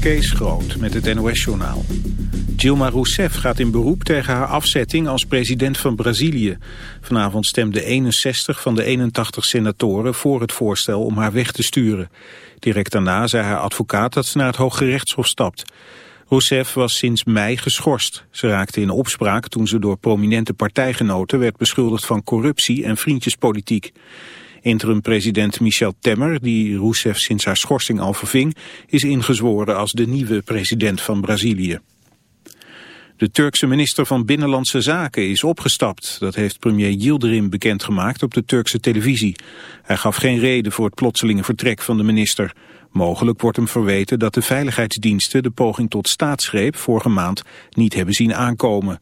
Kees Groot met het NOS-journaal. Dilma Rousseff gaat in beroep tegen haar afzetting als president van Brazilië. Vanavond stemde 61 van de 81 senatoren voor het voorstel om haar weg te sturen. Direct daarna zei haar advocaat dat ze naar het Hoge Rechtshof stapt. Rousseff was sinds mei geschorst. Ze raakte in opspraak toen ze door prominente partijgenoten werd beschuldigd van corruptie en vriendjespolitiek. Interim-president Michel Temmer, die Rousseff sinds haar schorsing al verving, is ingezworen als de nieuwe president van Brazilië. De Turkse minister van Binnenlandse Zaken is opgestapt. Dat heeft premier Yildirim bekendgemaakt op de Turkse televisie. Hij gaf geen reden voor het plotselinge vertrek van de minister. Mogelijk wordt hem verweten dat de veiligheidsdiensten de poging tot staatsgreep vorige maand niet hebben zien aankomen.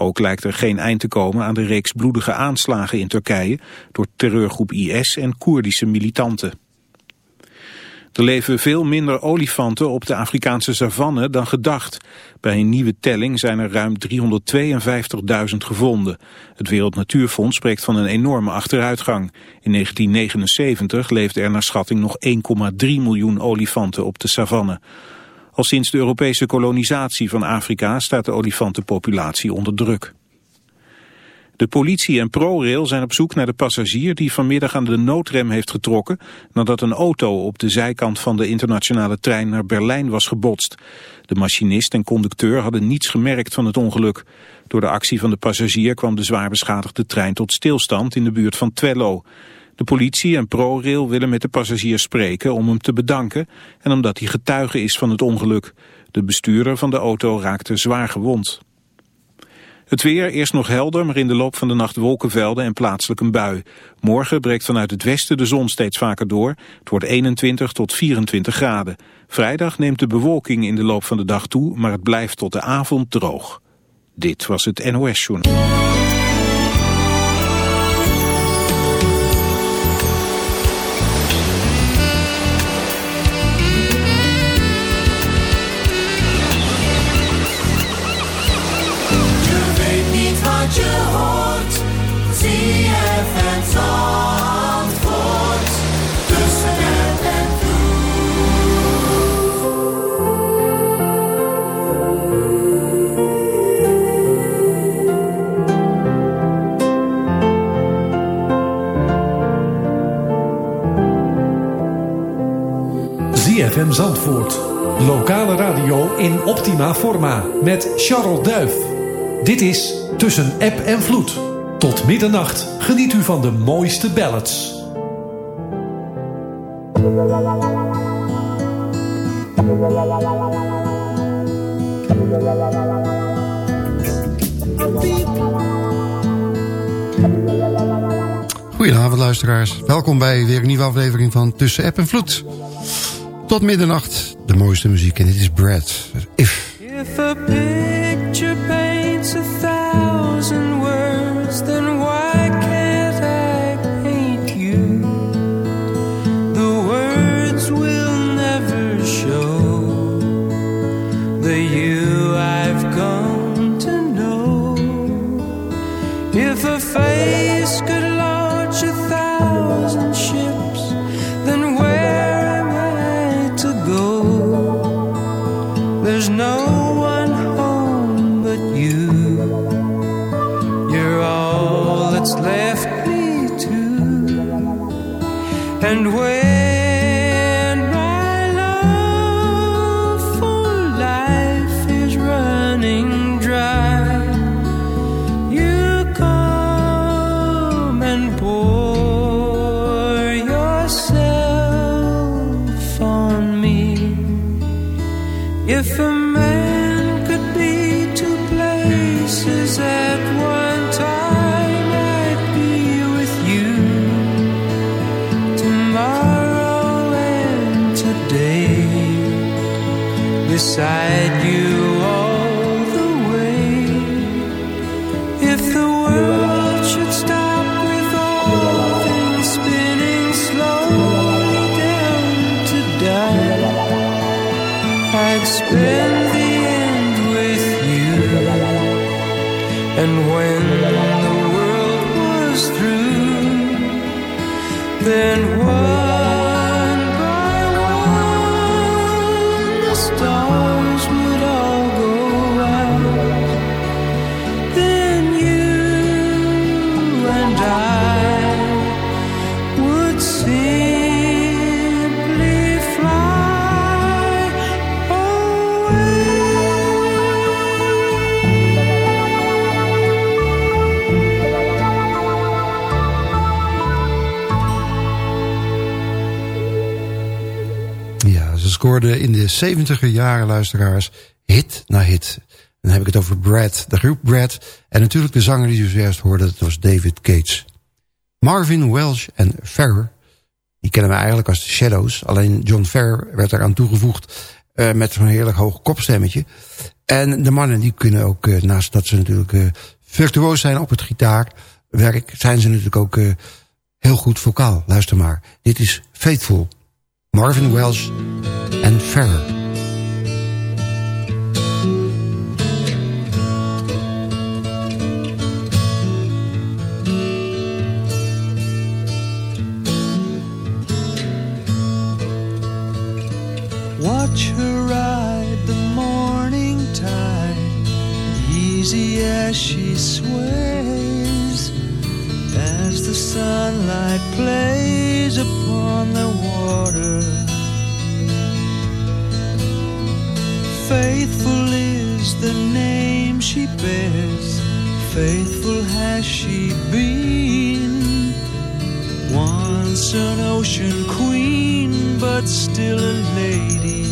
Ook lijkt er geen eind te komen aan de reeks bloedige aanslagen in Turkije door terreurgroep IS en Koerdische militanten. Er leven veel minder olifanten op de Afrikaanse savanne dan gedacht. Bij een nieuwe telling zijn er ruim 352.000 gevonden. Het Wereld Natuurfonds spreekt van een enorme achteruitgang. In 1979 leefden er naar schatting nog 1,3 miljoen olifanten op de savanne. Al sinds de Europese kolonisatie van Afrika staat de olifantenpopulatie onder druk. De politie en ProRail zijn op zoek naar de passagier die vanmiddag aan de noodrem heeft getrokken nadat een auto op de zijkant van de internationale trein naar Berlijn was gebotst. De machinist en conducteur hadden niets gemerkt van het ongeluk. Door de actie van de passagier kwam de zwaar beschadigde trein tot stilstand in de buurt van Twello. De politie en ProRail willen met de passagier spreken om hem te bedanken en omdat hij getuige is van het ongeluk. De bestuurder van de auto raakte zwaar gewond. Het weer, eerst nog helder, maar in de loop van de nacht wolkenvelden en plaatselijk een bui. Morgen breekt vanuit het westen de zon steeds vaker door. Het wordt 21 tot 24 graden. Vrijdag neemt de bewolking in de loop van de dag toe, maar het blijft tot de avond droog. Dit was het NOS Journal. ZFM Zandvoort. Lokale radio in optima forma met Charles Duif. Dit is Tussen App en Vloed. Tot middernacht geniet u van de mooiste ballads. Goedenavond luisteraars. Welkom bij weer een nieuwe aflevering van Tussen App en Vloed. Tot middernacht, de mooiste muziek. En dit is Brad. If. If a picture de 70er jaren luisteraars hit na hit. Dan heb ik het over Brad, de groep Brad. En natuurlijk de zanger die u zojuist hoorde, dat was David Cates. Marvin Welsh en Ferrer, die kennen we eigenlijk als de Shadows. Alleen John Ferrer werd eraan toegevoegd uh, met zo'n heerlijk hoog kopstemmetje. En de mannen die kunnen ook, uh, naast dat ze natuurlijk uh, virtuoos zijn op het gitaarwerk... zijn ze natuurlijk ook heel goed vocaal. Luister maar, dit is Faithful. Marvin Welsh en Ferrer. Watch her ride the morning tide, easy as she sways, as the sunlight plays upon the water. Faithful is the name she bears, faithful has she been. Once an ocean queen, but still a lady.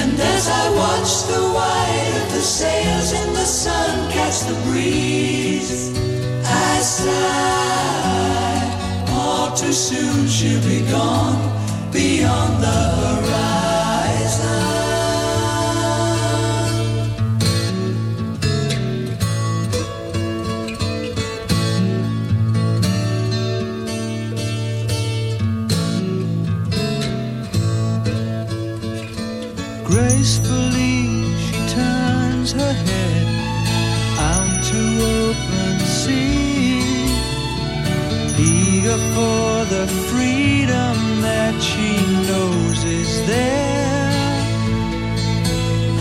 And as I watch the of the sails in the sun catch the breeze, I sigh. All too soon she'll be gone beyond the horizon. The freedom that she knows is there.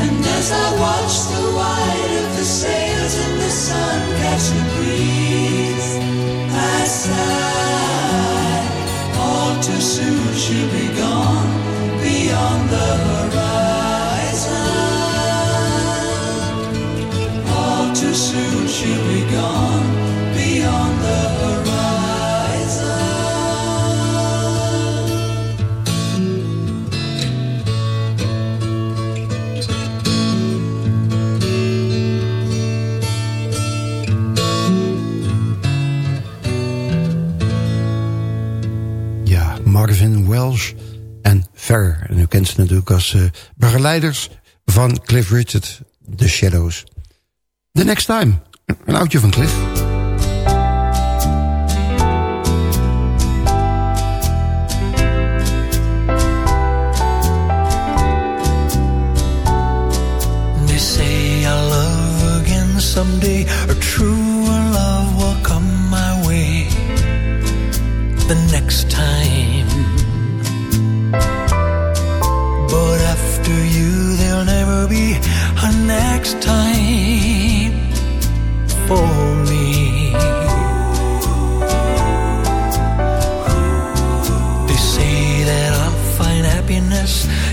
And as I watch the white of the sails in the sun catch the breeze, I sigh. Welsh en Ferrer. En u kent ze natuurlijk als uh, begeleiders van Cliff Richard, The Shadows. The Next Time, een oudje van Cliff. Love someday. A true love will come my way the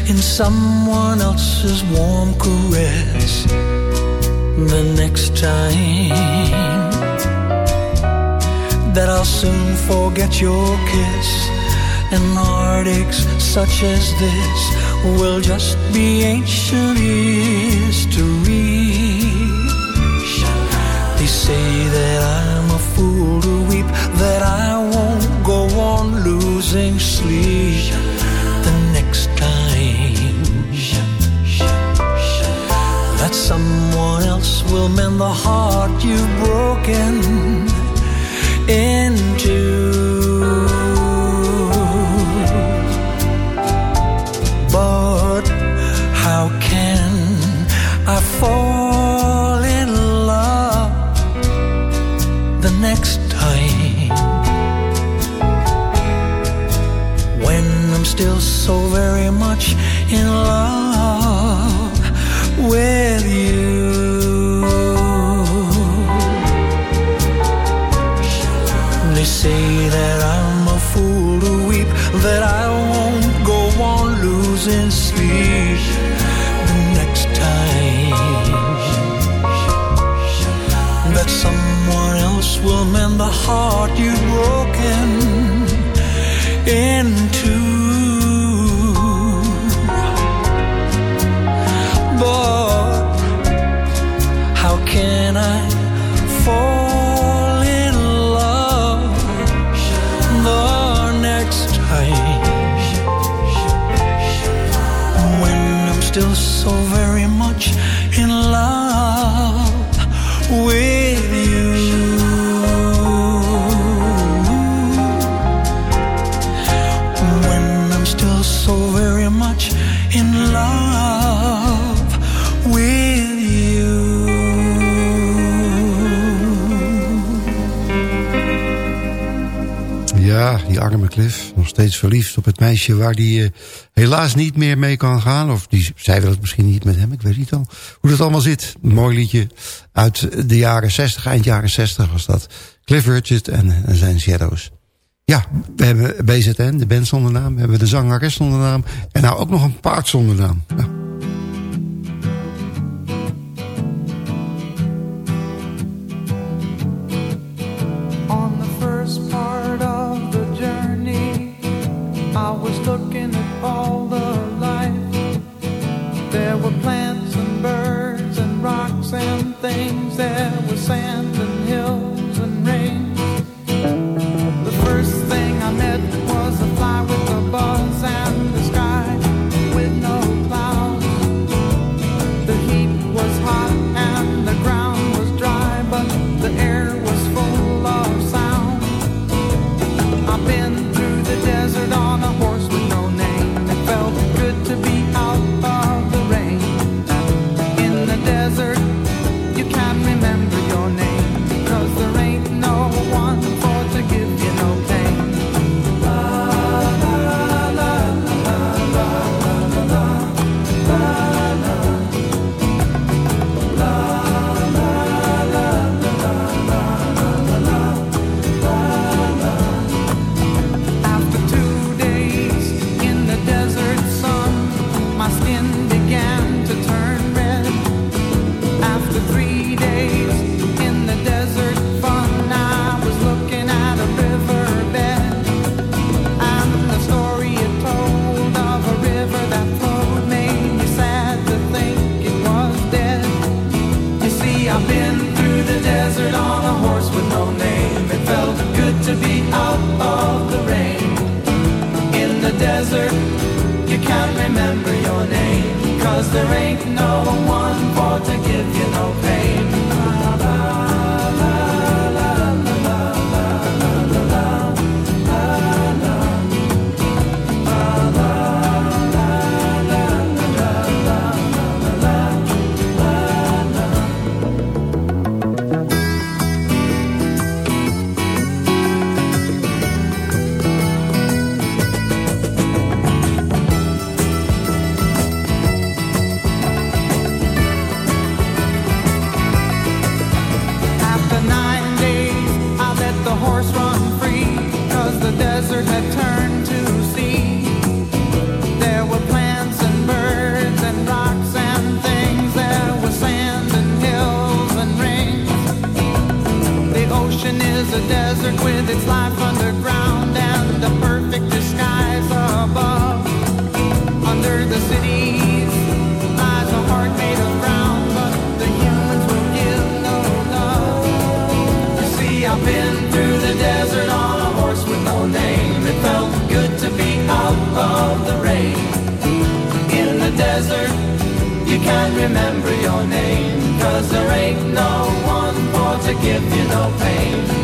in someone else's warm caress the next time. That I'll soon forget your kiss and heartaches such as this will just be ancient history. They say that I'm a fool will mend the heart you've broken into. Cliff. Nog steeds verliefd op het meisje waar die eh, helaas niet meer mee kan gaan. Of die, zij wil het misschien niet met hem. Ik weet niet al hoe dat allemaal zit. Mooi liedje uit de jaren 60, eind jaren 60 was dat. Cliff Richard en, en zijn Shadows. Ja, we hebben BZN, de band zonder naam. We hebben de zangeres zonder naam. En nou ook nog een paard zonder naam. Ja. On a horse with no name. It felt good to be out of the rain. In the desert, you can't remember your name. Cause there ain't no one for to give you no can't remember your name. Cause there ain't no one for to give you no pain.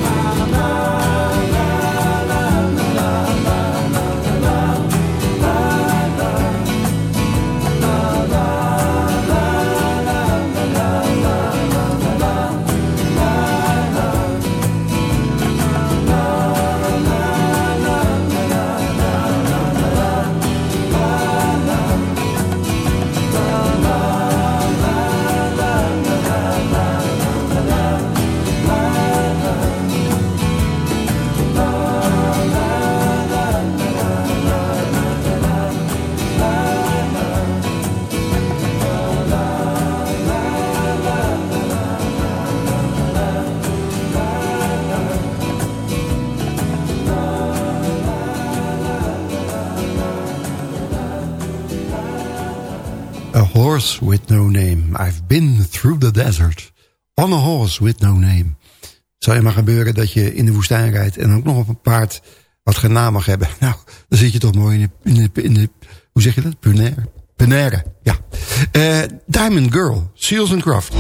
With no name. I've been through the desert. On a horse with no name. Zou je maar gebeuren dat je in de woestijn rijdt... en ook nog op een paard wat geen naam mag hebben. Nou, dan zit je toch mooi in de... In de, in de hoe zeg je dat? Punaire. Punaire, ja. Uh, Diamond Girl, Seals and Croft.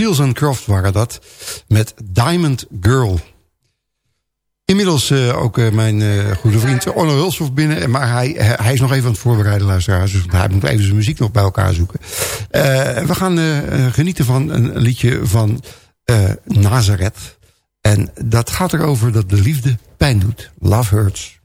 Shields and Croft waren dat. Met Diamond Girl. Inmiddels uh, ook uh, mijn uh, goede vriend Onno Hulshoff binnen. Maar hij, hij is nog even aan het voorbereiden, luisteraars. Dus hij moet even zijn muziek nog bij elkaar zoeken. we gaan genieten van een liedje van Nazareth. En dat gaat erover dat de liefde pijn doet. Love hurts.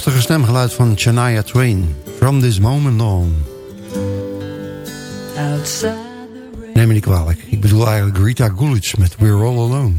Prachtige stemgeluid van Shania Twain. From this moment on. Neem me niet kwalijk. Ik bedoel eigenlijk Rita Coolidge met We're All Alone.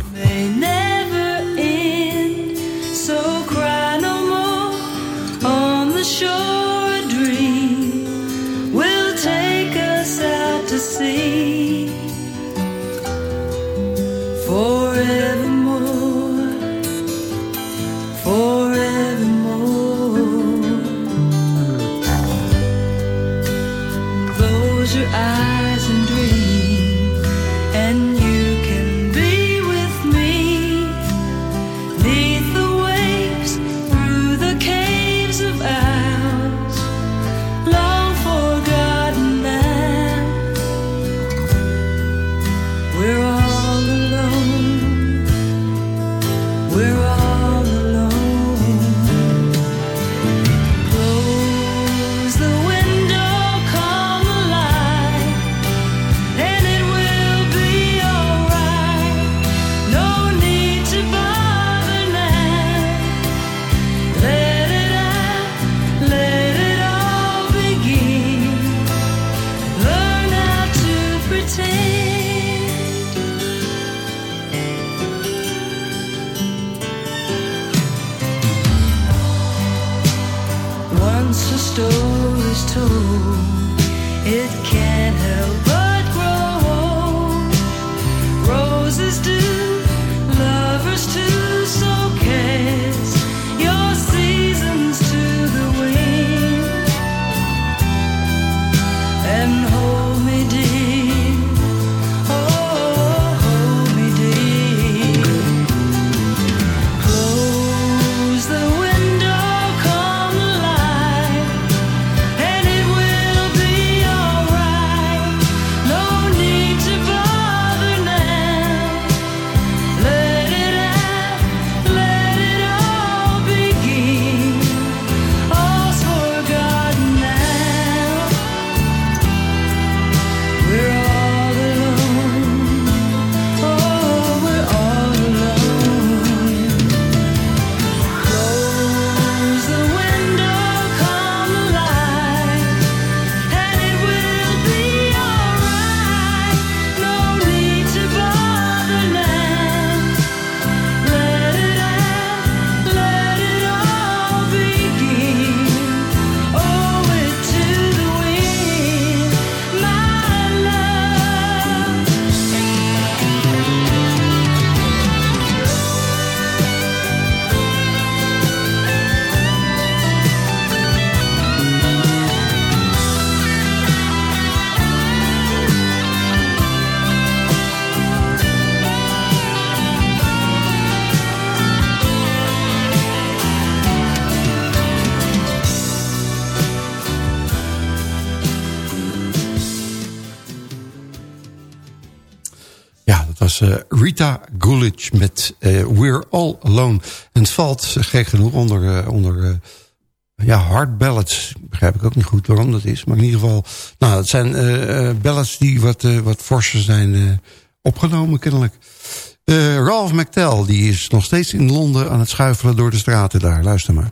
Eh, Rita Coolidge met eh, We're All Alone. En het valt, gek genoeg, onder, eh, onder ja, hard ballads. Begrijp ik ook niet goed waarom dat is. Maar in ieder geval, nou, het zijn ballads die wat, wat forser zijn opgenomen kennelijk. Ralph McTell, die is nog steeds in Londen aan het schuifelen door de straten daar. Luister maar.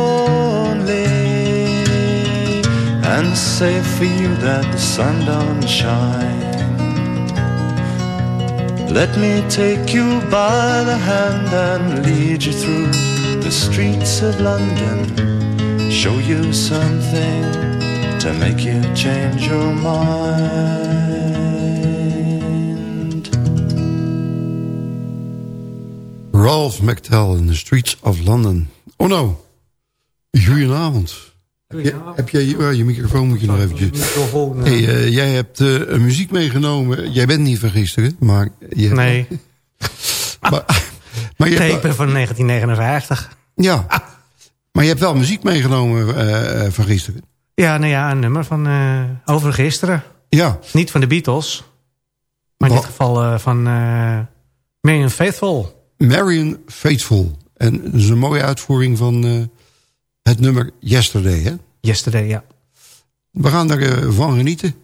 and say for you that the sun don't shine? Let me take you by the hand and lead you through the streets of London. Show you something to make you change your mind. Ralph McTell in the Streets of London. Oh no. Goedenavond. Heb, jij je, oh, je microfoon moet je nog eventjes... Hey, eh, jij hebt eh, muziek meegenomen. Jij bent niet van gisteren, maar... Je hebt- Nee, maar, maar je hebt, tape van 1959. ja, maar je hebt wel muziek meegenomen eh, van gisteren. Ja, nou ja, een nummer van eh, over gisteren. Ja, Niet van de Beatles. Maar in dit geval eh, van eh Marion Faithful. Marion Faithful. En dat is een mooie uitvoering van eh, het nummer Yesterday. Hè? Yesterday, ja. We gaan daarvan van genieten.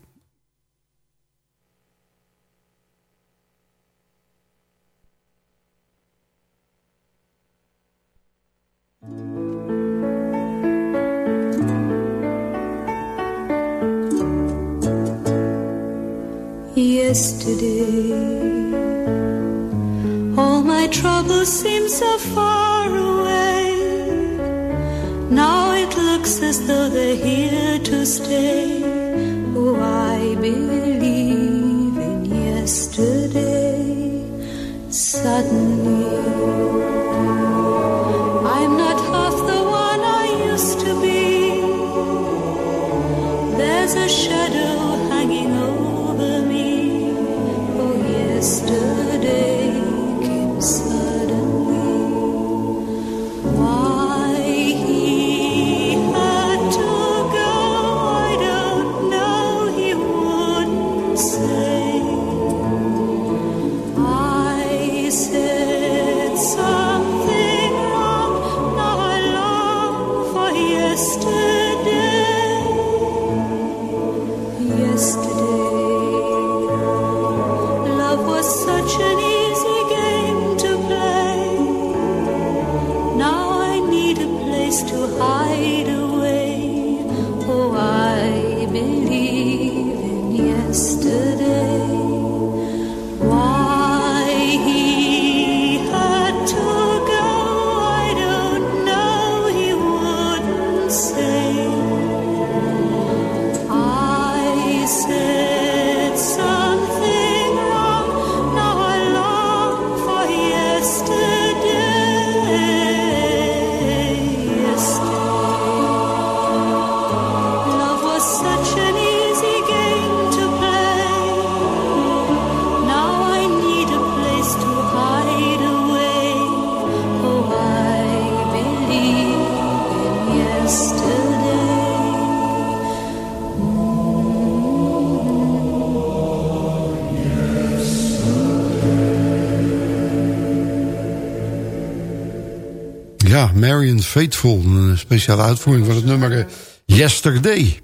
Faithful. Een speciale uitvoering van het nummer eh, Yesterday.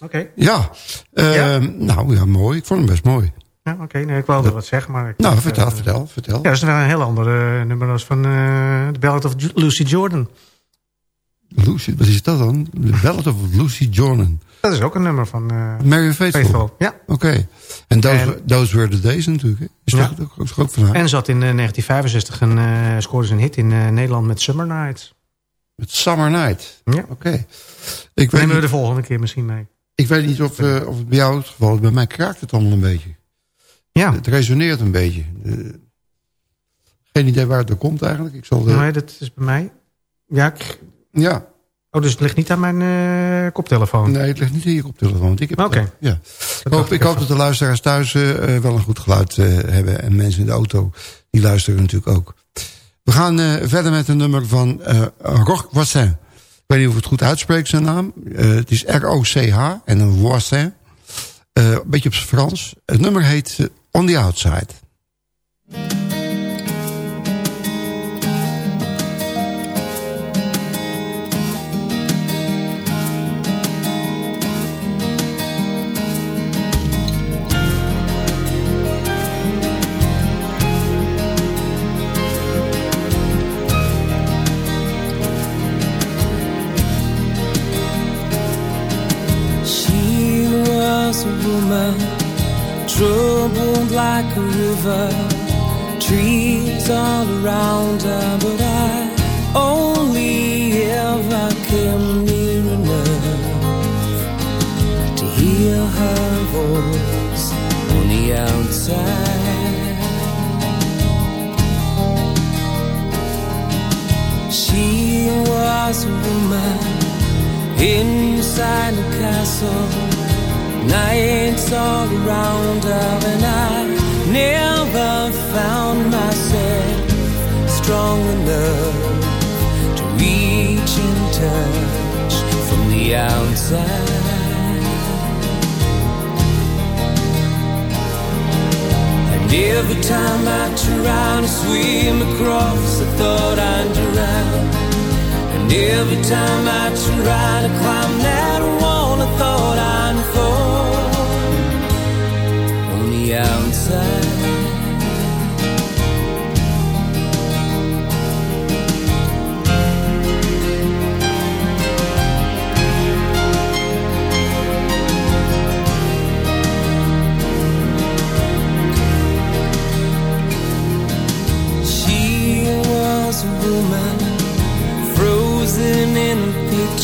Oké. Ja, eh, Ja? nou ja, mooi. Ik vond hem best mooi. Ja, oké. Nee, ik wilde wat zeggen, maar... Ik Nou, dacht, vertel, eh, vertel, vertel. Ja, dat is wel een heel ander eh, nummer als van eh The Ballad of Lucy Jordan. Lucy, wat is dat dan? The Ballad of Lucy Jordan. Dat is ook een nummer van eh Marion Faithful. Faithful. Ja. Oké. En those, those Were the Days natuurlijk. hè? Is Ja. toch ook, ook, haar? En zat in eh, 1965 en eh scoorde ze een hit in eh, Nederland met Summer Nights. Met Summer Night. Ja. Oké. Ik weet Nemen we niet- de volgende keer misschien mee. Ik weet niet of, eh, of het bij jou het geval is. Bij mij kraakt het allemaal een beetje. Ja, Het resoneert een beetje. Eh, geen idee waar het door komt eigenlijk. Ik zal de, nee, dat is bij mij. Ja, ik- Ja, oh, dus het ligt niet aan mijn eh, koptelefoon. nee, het ligt niet in je koptelefoon. Ik Oké. ja. Dat Ik hoop, ik hoop dat de luisteraars thuis wel een goed geluid hebben. En mensen in de auto, die luisteren natuurlijk ook. We gaan eh, verder met een nummer van eh Roch Voisin. Ik weet niet of ik het goed uitspreek, zijn naam. Eh, het is R-O-C-H en een. Eh, een beetje op zijn Frans. Het nummer heet On the Outside. Like a river, trees all around her, but I only ever came near enough to hear her voice on the outside. She was a woman inside a castle. Nights all around her, and I never found myself strong enough to reach and touch from the outside. And every time I try to swim across, I thought I'd drown. And every time I try to climb that wall, I thought I'd fall on the outside.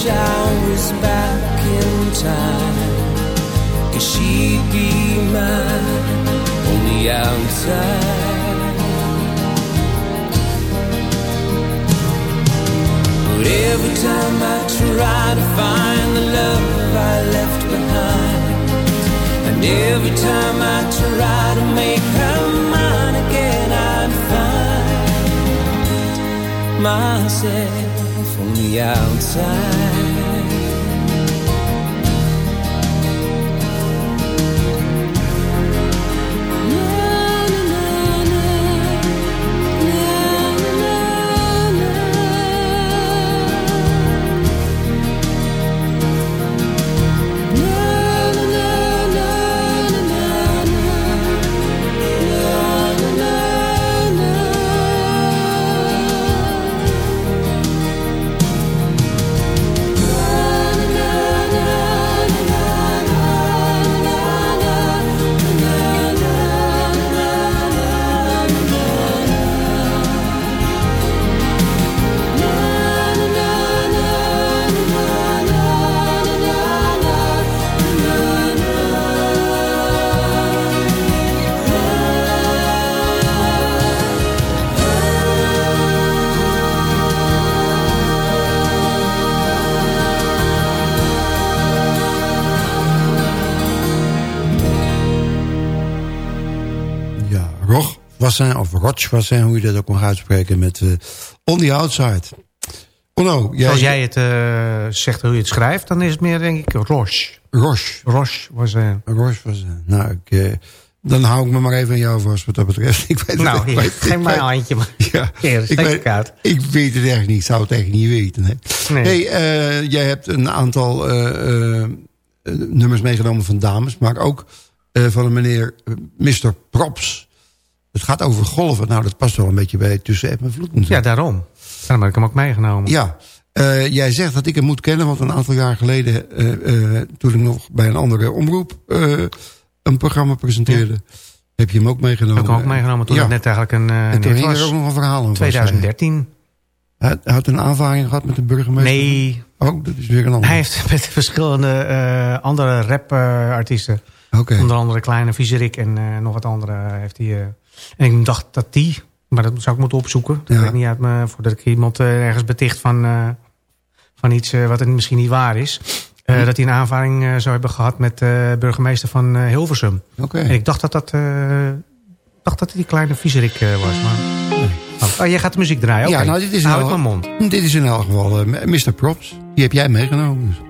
wish i was back in time. Cause she'd be mine on the outside? But every time i try to find the love i left behind and every time I try to make her mine again, I'd find myself the outside. Wassin of Roch Wassin, hoe je dat ook mag uitspreken, met eh On the Outside. Onno, jij... Als jij het eh, zegt hoe je het schrijft, dan is het meer denk ik Roche. Roche. Roche was... eh Roche Wassin. Nou, ik, eh, Dan hou ik me maar even aan jou vast wat dat betreft. Ik weet Nou, het, ik geef ik mij een handje. Maar. Ja, Hier, ik, weet, ik ik weet het echt niet. Zou het echt niet weten. Hè? Nee. Hey, jij hebt een aantal nummers meegenomen van dames. Maar ook van een meneer Mr. Props. Het gaat over golven. Nou, dat past wel een beetje bij Tussen App en Vloed. Ja, daarom. Daarom heb ik hem ook meegenomen. Ja, eh, jij zegt dat ik hem moet kennen, want een aantal jaar geleden, eh, eh, toen ik nog bij een andere omroep een programma presenteerde, heb je hem ook meegenomen. heb ik hem ook meegenomen toen ja. het net eigenlijk een, En toen hing er ook nog een verhaal aan. 2013. Hij had een aanvaring gehad met de burgemeester. Nee, Oh, dat is weer een ander. hij heeft met verschillende andere rapartiesten... Oké. Onder andere Kleine Viezerik en nog wat andere heeft hij... en ik dacht dat die, maar dat zou ik moeten opzoeken. Dat Ja. weet ik niet uit me, voordat ik iemand eh, ergens beticht van, eh, van iets eh, wat misschien niet waar is. Hm. Dat hij een aanvaring zou hebben gehad met de burgemeester van Hilversum. En ik dacht dat dat, dacht dat die Kleine Viezerik was. Maar... Oh, jij gaat de muziek draaien? Ja, nou, dit is Hou wel- ik mijn mond. Dit is in elk geval Mr. Props. Die heb jij meegenomen.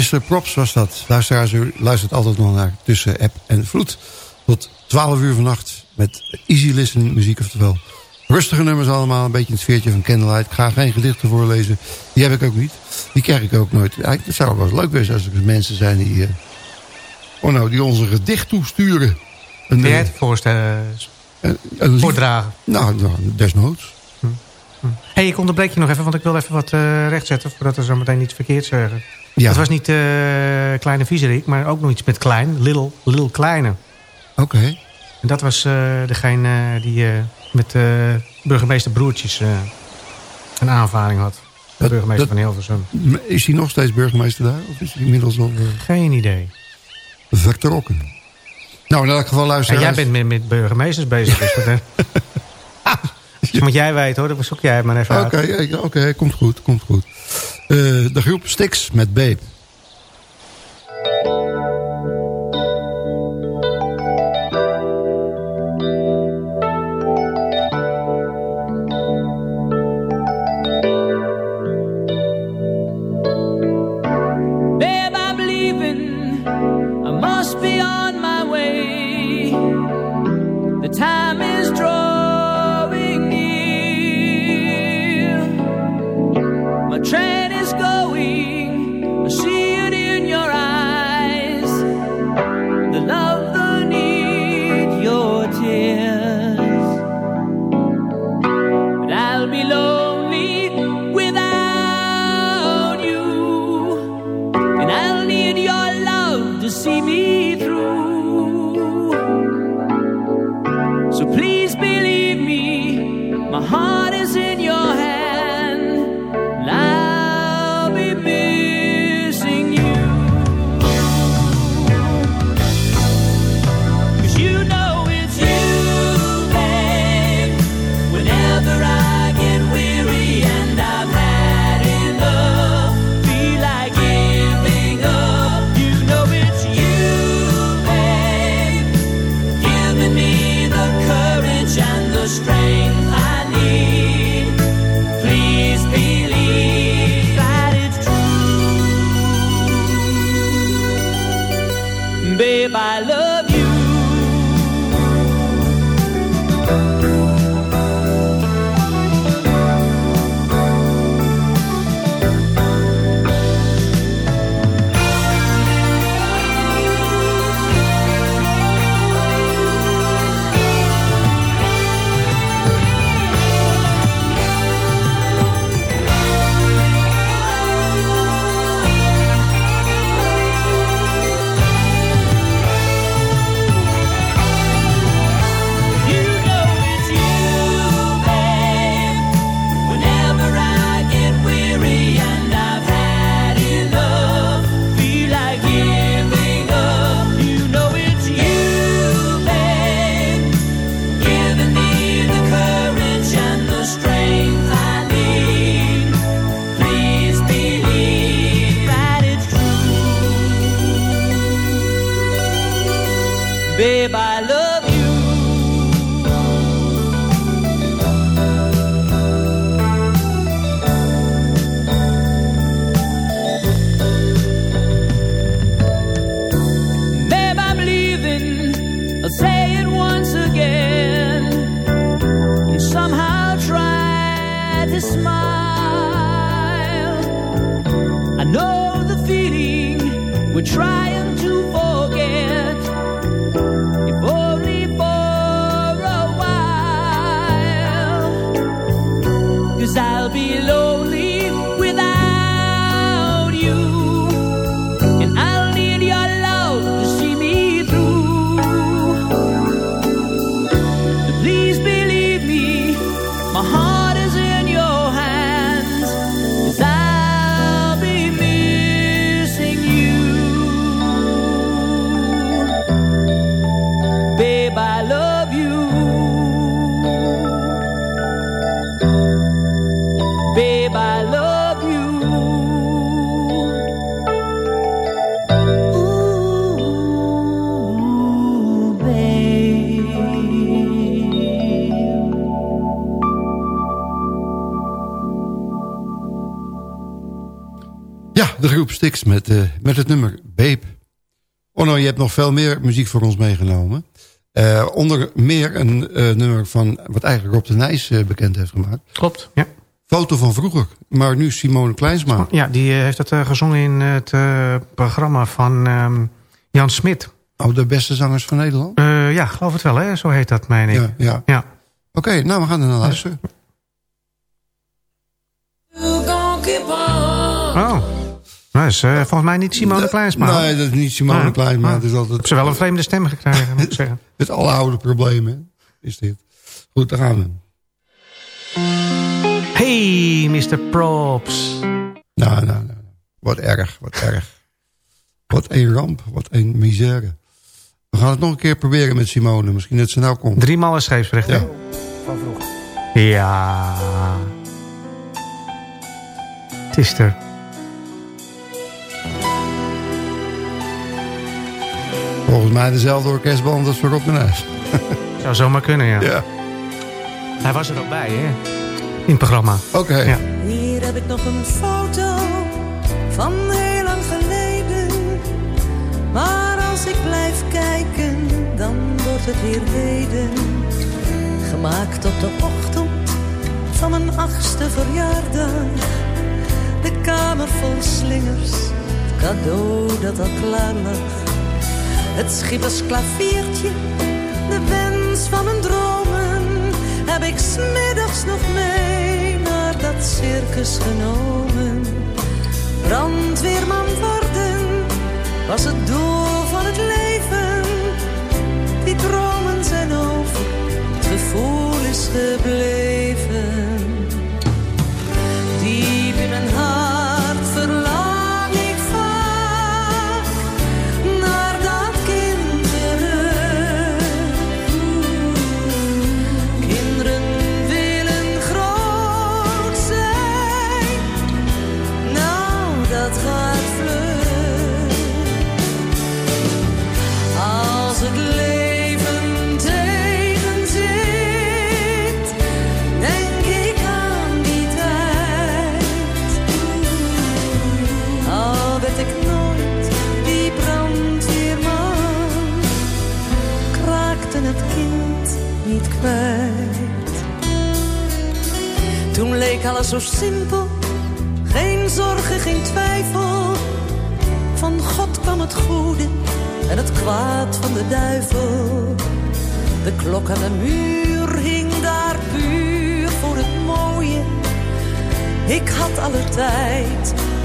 Mr. Props was dat. Luisteraars, u luistert altijd nog naar Tussen App en Vloed. Tot 12 uur vannacht met easy listening muziek. Oftewel rustige nummers allemaal. Een beetje het sfeertje van Candlelight. Ik ga geen gedichten voorlezen. Die heb ik ook niet. Die krijg ik ook nooit. Eigenlijk, het zou wel leuk zijn als er mensen zijn die... eh, oh nou, die ons een gedicht toesturen. Een, Wil jij eh, het voorstellen? een, een lief- Voordragen. Nou, nou, desnoods. hey, ik onderbreek je nog even, want ik wil even wat eh rechtzetten... voordat we zo meteen iets verkeerds zeggen. Ja, Het was niet eh, Kleine Viezerik, maar ook nog iets met klein. Little, little Kleine. oké. En dat was eh, degene eh, die met burgemeester Broertjes een aanvaring had. De Dat- burgemeester dat- van Hilversum. Is hij nog steeds burgemeester daar? Of is hij inmiddels al Geen idee. vertrokken? Nou, in elk geval En luisteren. jij bent met, met burgemeesters bezig. Dus dat, dat moet jij weten hoor, dat zoek jij het maar even Oké, oké, komt goed, komt goed. Eh, de groep Stix met Babe. Met, eh, met het nummer Babe. Onno, je hebt nog veel meer muziek voor ons meegenomen. Eh, onder meer een eh, nummer van wat eigenlijk Rob de Nijs bekend heeft gemaakt. Klopt, ja. Foto van vroeger, maar nu Simone Kleinsma. Ja, die heeft het eh, gezongen in het programma van ehm, Jan Smit. Oh, de beste zangers van Nederland? Ja, geloof het wel, hè? Zo heet dat, meen ik. Ja, ja. Ja. Oké, nou we gaan er naar luisteren. Oh. Nou, is eh, volgens mij niet Simone Kleinsma. Nee, dat is niet Simone Ja. Kleinsma. Ja. Het is altijd Heb ze wel een vreemde stem gekregen, moet ik zeggen. het oude probleem, hè, is dit. Goed, daar gaan we. Hey, Mr. Props. Nou, nou, nou. Wat erg, wat erg. Wat een ramp, wat een misère. We gaan het nog een keer proberen met Simone. Misschien dat ze nou komt. Driemaal is scheepsrecht, hè? Ja. Van vroeger. Ja. Het is er. Volgens mij dezelfde orkestband als voor Rob de Nijs. Zou zomaar kunnen, ja. Ja. Hij was er ook bij, hè? In het programma. Oké. Ja. Hier heb ik nog een foto van heel lang geleden. Maar als ik blijf kijken, dan word wordt het weer heden. Gemaakt op de ochtend van mijn achtste verjaardag. De kamer vol slingers, het cadeau dat al klaar lag. Het schippersklaviertje, de wens van mijn dromen. Heb ik smiddags nog mee naar dat circus genomen. Brandweerman worden was het doel van het leven. Die dromen zijn over, het gevoel is gebleven.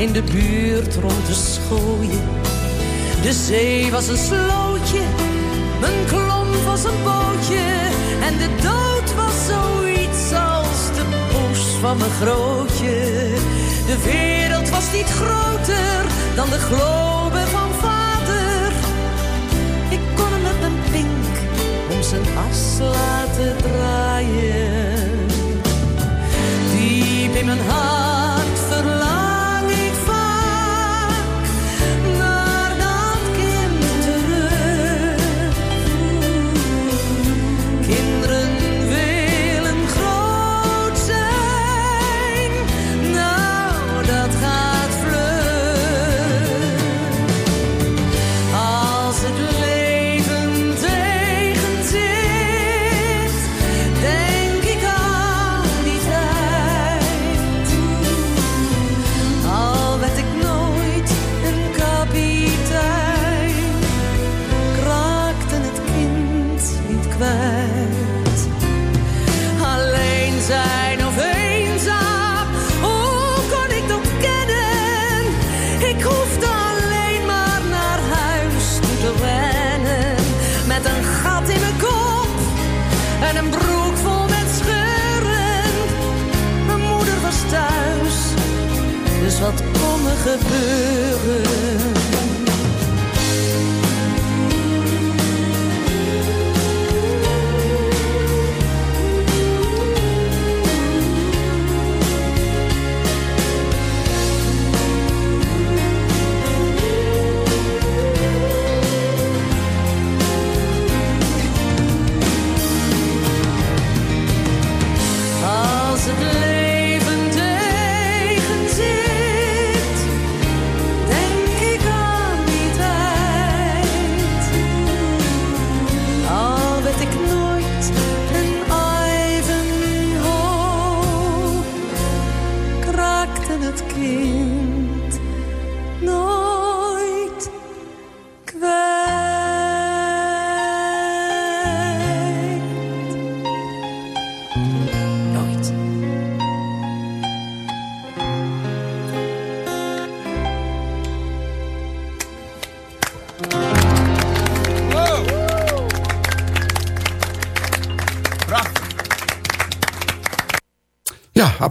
In de buurt rond te schooien. De zee was een slootje, mijn klomp was een bootje. En de dood was zoiets als de poes van mijn grootje. De wereld was niet groter dan de globe van vader. Ik kon hem met mijn pink om zijn as laten draaien. Diep in mijn hart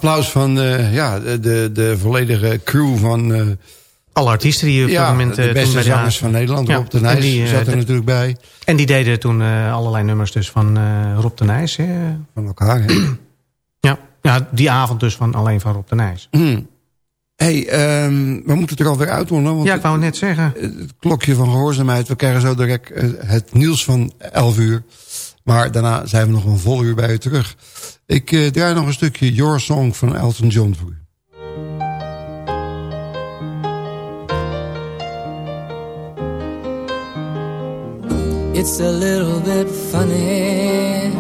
applaus van eh, ja, de, de, volledige crew van... eh, Alle artiesten die op dat moment... eh, de toen beste zangers van Nederland. Ja, Rob de Nijs die, eh, zat er de- natuurlijk bij. En die deden toen eh, allerlei nummers dus van eh, Rob de Nijs. Hè? Van elkaar, hè? Ja. ja, die avond dus van alleen van Rob de Nijs. Hmm. hey, ehm, we moeten het er alweer uit worden. Want Ja, ik wou het net zeggen. het klokje van gehoorzaamheid. We krijgen zo direct eh, het nieuws van 11 uur. Maar daarna zijn we nog een vol uur bij u terug. Ik eh, draai nog een stukje Your Song van Elton John voor u. It's a little bit funny,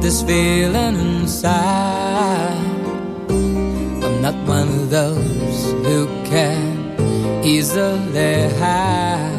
this feeling inside. I'm not one of those who can easily hide.